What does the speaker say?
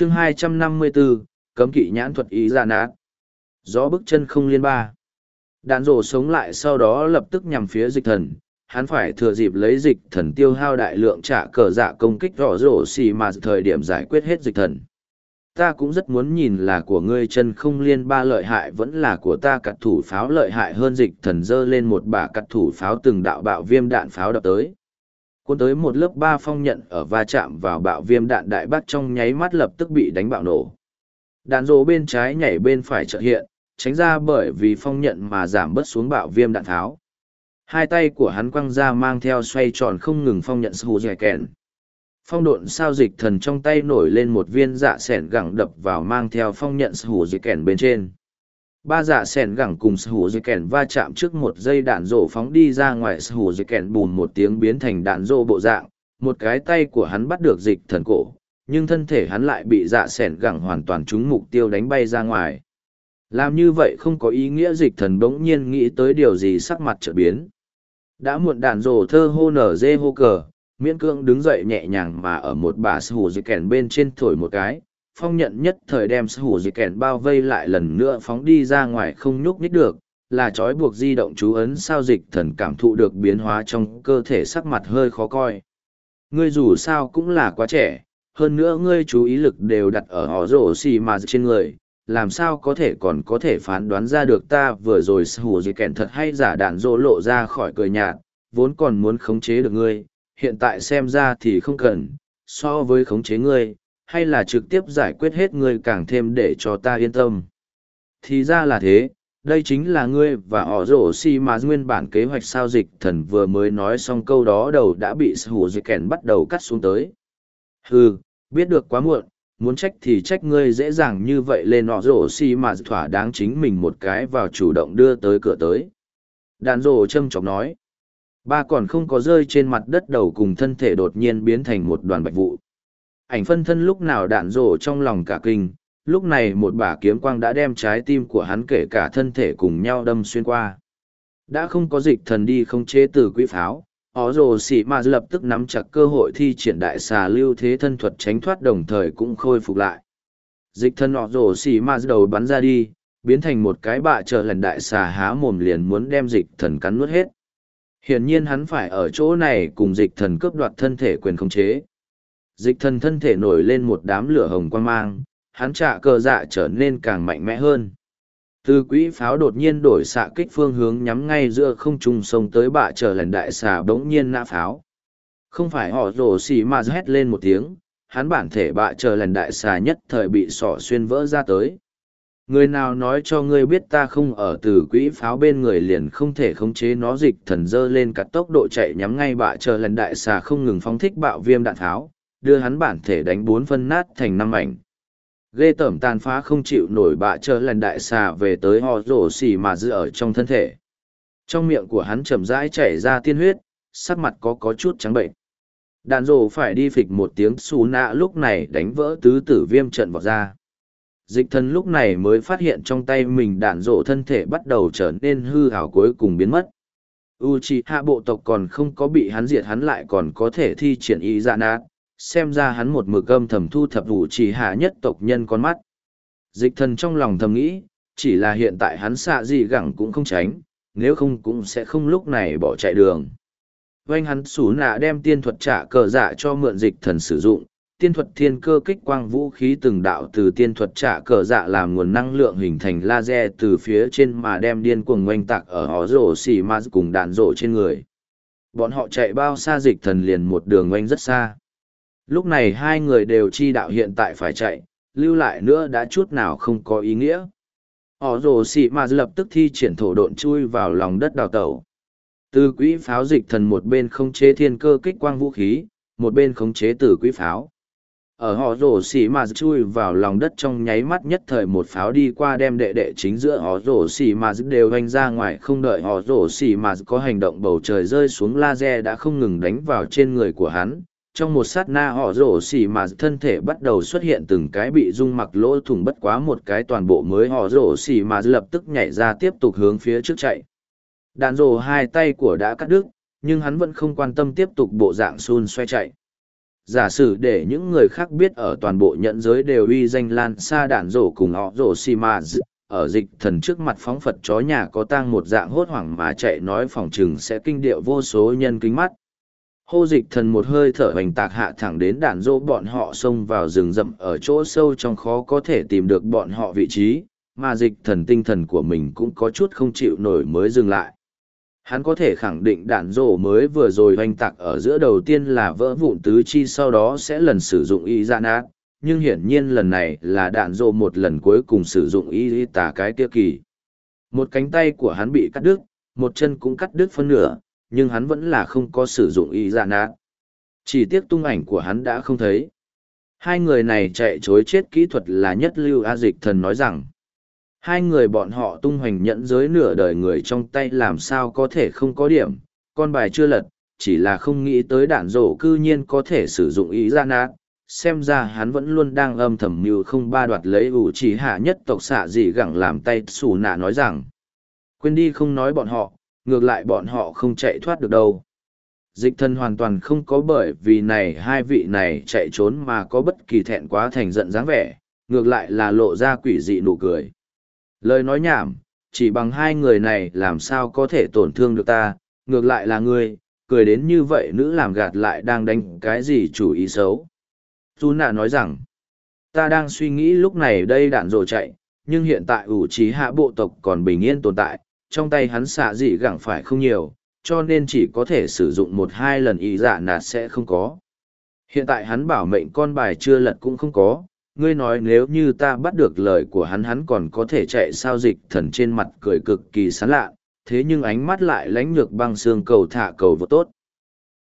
chương 254, cấm kỵ nhãn thuật ý ra nát. Gió bước chân không liên ba. Đạn rổ sống lại sau đó lập tức nhằm phía dịch thần, hắn phải thừa dịp lấy dịch thần tiêu hao đại lượng trả cờ dạ công kích rõ rổ xì mà thời điểm giải quyết hết dịch thần. Ta cũng rất muốn nhìn là của ngươi chân không liên ba lợi hại vẫn là của ta cặt thủ pháo lợi hại hơn dịch thần dơ lên một bả cặt thủ pháo từng đạo bạo viêm đạn pháo đập tới. Cuốn tới một lớp ba phong nhận ở va chạm vào bạo viêm đạn đại bác trong nháy mắt lập tức bị đánh bạo nổ. Đạn rổ bên trái nhảy bên phải trợ hiện, tránh ra bởi vì phong nhận mà giảm bớt xuống bạo viêm đạn tháo. Hai tay của hắn quăng ra mang theo xoay tròn không ngừng phong nhận sù dẻ kèn. Phong độn sao dịch thần trong tay nổi lên một viên dạ sẻn gẳng đập vào mang theo phong nhận sù dẻ kèn bên trên. Ba dạ sẻn gẳng cùng sở hữu dây kèn va chạm trước một dây đạn rổ phóng đi ra ngoài sở hữu dây kèn bùn một tiếng biến thành đạn rổ bộ dạng. Một cái tay của hắn bắt được dịch thần cổ, nhưng thân thể hắn lại bị dạ sẻn gẳng hoàn toàn trúng mục tiêu đánh bay ra ngoài. Làm như vậy không có ý nghĩa dịch thần bỗng nhiên nghĩ tới điều gì sắc mặt trở biến. Đã muộn đạn rổ thơ hô nở dê hô cờ miễn cưỡng đứng dậy nhẹ nhàng mà ở một bà sở hữu dây kèn bên trên thổi một cái phong nhận nhất thời đem sủ dịch kèn bao vây lại lần nữa phóng đi ra ngoài không nhúc nhích được, là trói buộc di động chú ấn sao dịch thần cảm thụ được biến hóa trong cơ thể sắc mặt hơi khó coi. Ngươi dù sao cũng là quá trẻ, hơn nữa ngươi chú ý lực đều đặt ở họ rổ xì mà trên người, làm sao có thể còn có thể phán đoán ra được ta vừa rồi hù gì kèn thật hay giả đạn dỗ lộ ra khỏi cười nhạt, vốn còn muốn khống chế được ngươi, hiện tại xem ra thì không cần, so với khống chế ngươi hay là trực tiếp giải quyết hết ngươi càng thêm để cho ta yên tâm thì ra là thế đây chính là ngươi và họ rổ xi mà nguyên bản kế hoạch sao dịch thần vừa mới nói xong câu đó đầu đã bị hù dịch kèn bắt đầu cắt xuống tới Hừ, biết được quá muộn muốn trách thì trách ngươi dễ dàng như vậy lên họ rổ xi mà thỏa đáng chính mình một cái vào chủ động đưa tới cửa tới. Đàn rổ châm chọc nói. Ba còn không có rơi trên mặt đất đầu cùng thân thể đột nhiên biến thành một đoàn bạch vụ. Ảnh phân thân lúc nào đạn rổ trong lòng cả kinh, lúc này một bả kiếm quang đã đem trái tim của hắn kể cả thân thể cùng nhau đâm xuyên qua. Đã không có dịch thần đi không chế từ quỹ pháo, ó rồ xỉ mà lập tức nắm chặt cơ hội thi triển đại xà lưu thế thân thuật tránh thoát đồng thời cũng khôi phục lại. Dịch thân ó rồ xỉ mà đầu bắn ra đi biến thành một cái bạ chờ lần đại xà há mồm liền muốn đem dịch thần cắn nuốt hết. Hiển nhiên hắn phải ở chỗ này cùng dịch thần cướp đoạt thân thể quyền khống chế dịch thần thân thể nổi lên một đám lửa hồng quan mang, hắn trả cờ dạ trở nên càng mạnh mẽ hơn. Từ quỹ pháo đột nhiên đổi xạ kích phương hướng nhắm ngay giữa không trung sông tới bạ trở lần đại xà bỗng nhiên nã pháo. Không phải họ rổ xì mà hét lên một tiếng, hắn bản thể bạ trở lần đại xà nhất thời bị sỏ xuyên vỡ ra tới. Người nào nói cho ngươi biết ta không ở từ quỹ pháo bên người liền không thể khống chế nó dịch thần dơ lên cả tốc độ chạy nhắm ngay bạ chờ lần đại xà không ngừng phóng thích bạo viêm đạn tháo đưa hắn bản thể đánh bốn phân nát thành năm mảnh. Ghê tởm tàn phá không chịu nổi bạ trở lần đại xà về tới họ rổ xì mà giữ ở trong thân thể. Trong miệng của hắn chậm rãi chảy ra tiên huyết, sắc mặt có có chút trắng bệnh. Đạn rổ phải đi phịch một tiếng xù nạ lúc này đánh vỡ tứ tử viêm trận vào ra. Dịch thân lúc này mới phát hiện trong tay mình đạn rổ thân thể bắt đầu trở nên hư hảo cuối cùng biến mất. U c h i hạ bộ tộc còn không có bị hắn diệt hắn lại còn có thể thi triển y dạ nát xem ra hắn một mực âm thầm thu thập vụ chỉ hạ nhất tộc nhân con mắt. Dịch thần trong lòng thầm nghĩ, chỉ là hiện tại hắn xạ gì gẳng cũng không tránh, nếu không cũng sẽ không lúc này bỏ chạy đường. Vanh hắn xú nạ đem tiên thuật trả cờ dạ cho mượn dịch thần sử dụng, tiên thuật thiên cơ kích quang vũ khí từng đạo từ tiên thuật trả cờ dạ làm nguồn năng lượng hình thành laser từ phía trên mà đem điên cuồng oanh tạc ở hó rổ xì ma cùng đạn rổ trên người. Bọn họ chạy bao xa dịch thần liền một đường oanh rất xa lúc này hai người đều chi đạo hiện tại phải chạy, lưu lại nữa đã chút nào không có ý nghĩa. Họ rồ xị mà lập tức thi triển thổ độn chui vào lòng đất đào tẩu. Từ quỹ pháo dịch thần một bên không chế thiên cơ kích quang vũ khí, một bên khống chế từ quỹ pháo. Ở họ rổ xỉ mà chui vào lòng đất trong nháy mắt nhất thời một pháo đi qua đem đệ đệ chính giữa họ rổ xỉ mà đều hành ra ngoài không đợi họ rổ xỉ mà có hành động bầu trời rơi xuống laser đã không ngừng đánh vào trên người của hắn trong một sát na họ rổ xỉ mà thân thể bắt đầu xuất hiện từng cái bị rung mặc lỗ thủng bất quá một cái toàn bộ mới họ rổ xỉ mà lập tức nhảy ra tiếp tục hướng phía trước chạy. Đạn rổ hai tay của đã cắt đứt, nhưng hắn vẫn không quan tâm tiếp tục bộ dạng xun xoay chạy. Giả sử để những người khác biết ở toàn bộ nhận giới đều uy danh lan xa đạn rổ cùng họ rổ xì mà, ở dịch thần trước mặt phóng phật chó nhà có tang một dạng hốt hoảng mà chạy nói phòng chừng sẽ kinh điệu vô số nhân kính mắt hô dịch thần một hơi thở hoành tạc hạ thẳng đến đạn dỗ bọn họ xông vào rừng rậm ở chỗ sâu trong khó có thể tìm được bọn họ vị trí, mà dịch thần tinh thần của mình cũng có chút không chịu nổi mới dừng lại. Hắn có thể khẳng định đạn rổ mới vừa rồi hoành tạc ở giữa đầu tiên là vỡ vụn tứ chi sau đó sẽ lần sử dụng y ra nát nhưng hiển nhiên lần này là đạn rổ một lần cuối cùng sử dụng y tà cái kia kỳ. Một cánh tay của hắn bị cắt đứt, một chân cũng cắt đứt phân nửa nhưng hắn vẫn là không có sử dụng y dạ nát chỉ tiếc tung ảnh của hắn đã không thấy hai người này chạy chối chết kỹ thuật là nhất lưu a dịch thần nói rằng Hai người bọn họ tung hoành nhẫn giới nửa đời người trong tay làm sao có thể không có điểm, con bài chưa lật, chỉ là không nghĩ tới đạn rổ cư nhiên có thể sử dụng ý ra dạ nát. Xem ra hắn vẫn luôn đang âm thầm mưu không ba đoạt lấy ủ chỉ hạ nhất tộc xạ gì gẳng làm tay xù nạ nói rằng. Quên đi không nói bọn họ, ngược lại bọn họ không chạy thoát được đâu. Dịch thân hoàn toàn không có bởi vì này hai vị này chạy trốn mà có bất kỳ thẹn quá thành giận dáng vẻ, ngược lại là lộ ra quỷ dị nụ cười. Lời nói nhảm, chỉ bằng hai người này làm sao có thể tổn thương được ta, ngược lại là ngươi, cười đến như vậy nữ làm gạt lại đang đánh cái gì chủ ý xấu. Tu nạ nói rằng, ta đang suy nghĩ lúc này đây đạn rồ chạy, nhưng hiện tại ủ trí hạ bộ tộc còn bình yên tồn tại, trong tay hắn xạ dị gẳng phải không nhiều, cho nên chỉ có thể sử dụng một hai lần ý dạ nạt sẽ không có. Hiện tại hắn bảo mệnh con bài chưa lật cũng không có, ngươi nói nếu như ta bắt được lời của hắn hắn còn có thể chạy sao dịch thần trên mặt cười cực kỳ sán lạ, thế nhưng ánh mắt lại lánh nhược băng xương cầu thả cầu vô tốt.